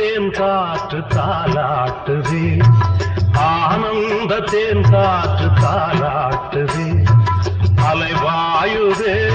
தேன் காற்று தாலாட்டுதே. ஆனந்த தேன் காற்று தாலாட்டுதே. அலைவாயுதே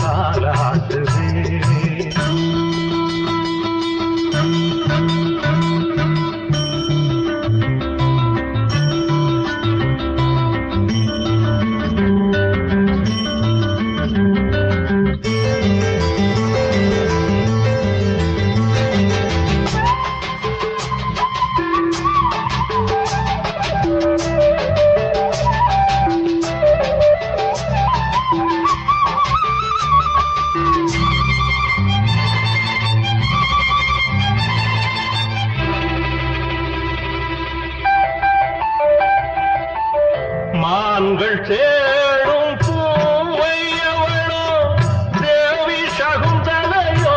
காற்று மான்கள் தேடும் பூவை எவளோ தேவி சகுந்தலையோ?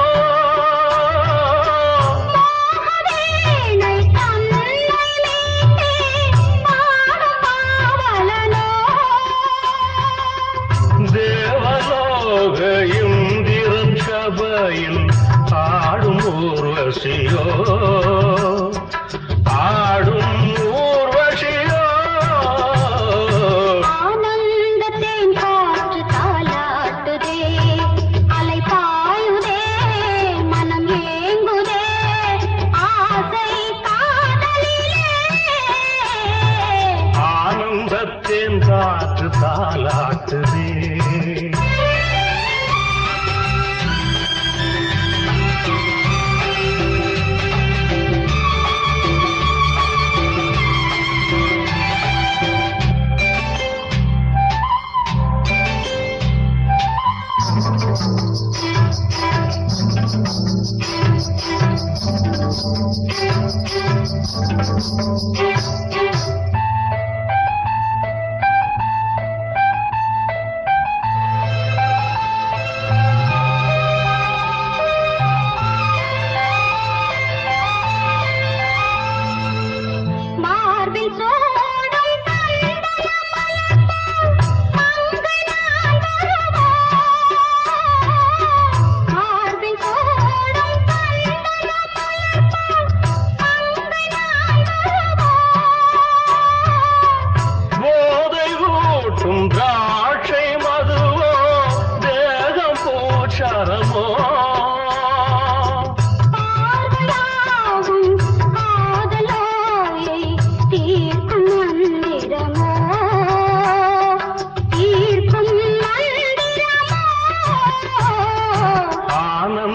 தேவலோக இந்திரன் சபையில் ஆடும் ஊர்வசியோ? காற்று தாலாட்டுதே மார்பில்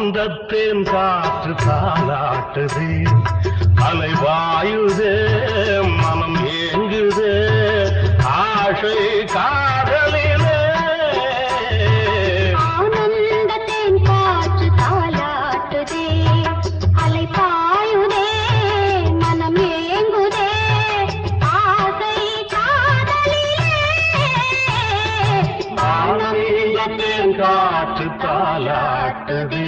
ஆனந்தத்தேன் காற்று தாலாட்டுதே அலைவாயுதே மனம் ஏங்குதே. ஆசை காதலிலே. ஆனந்த தேன் காற்று தாலாட்டுதே அலை பாயுதே மனம் ஏங்குதே. ஆசை காதலிலே. ஆனந்தத்தேன் காற்று தாலாட்டுதே